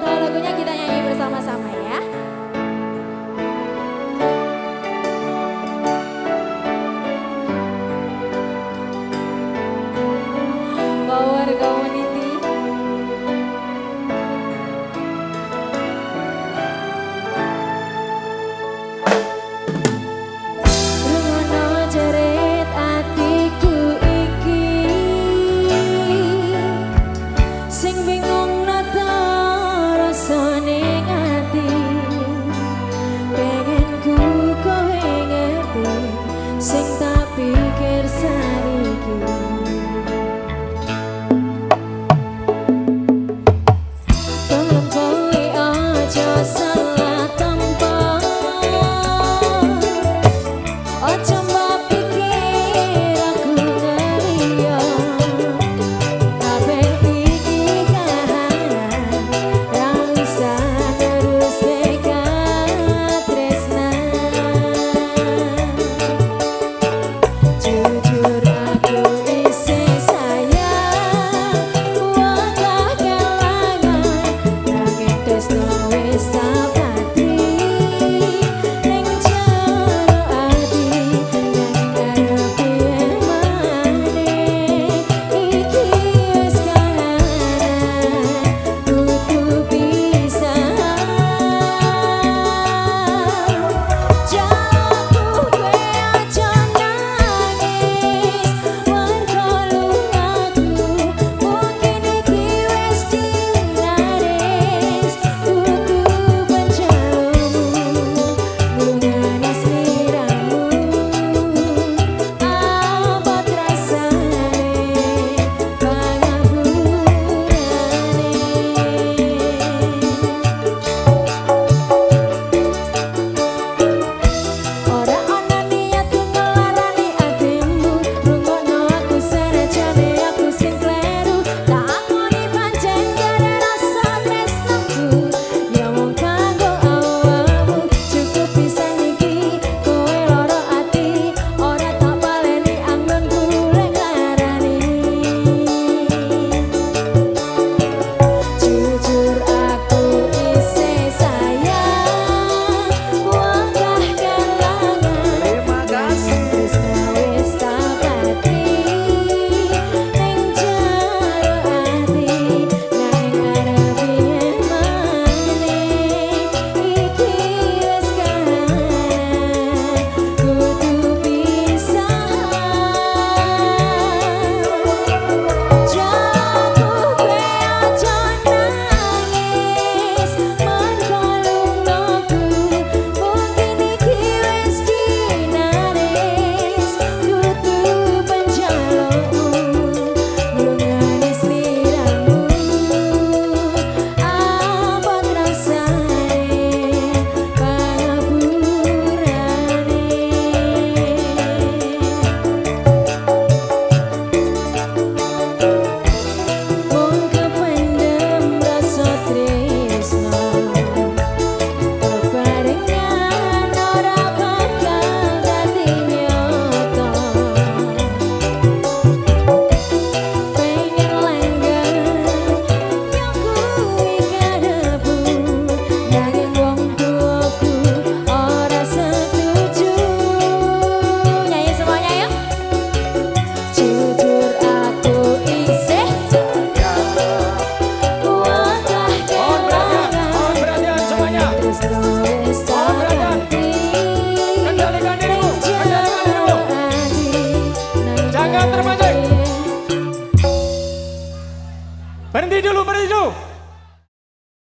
tahu lagunya kita nyanyi bersama-sama ya.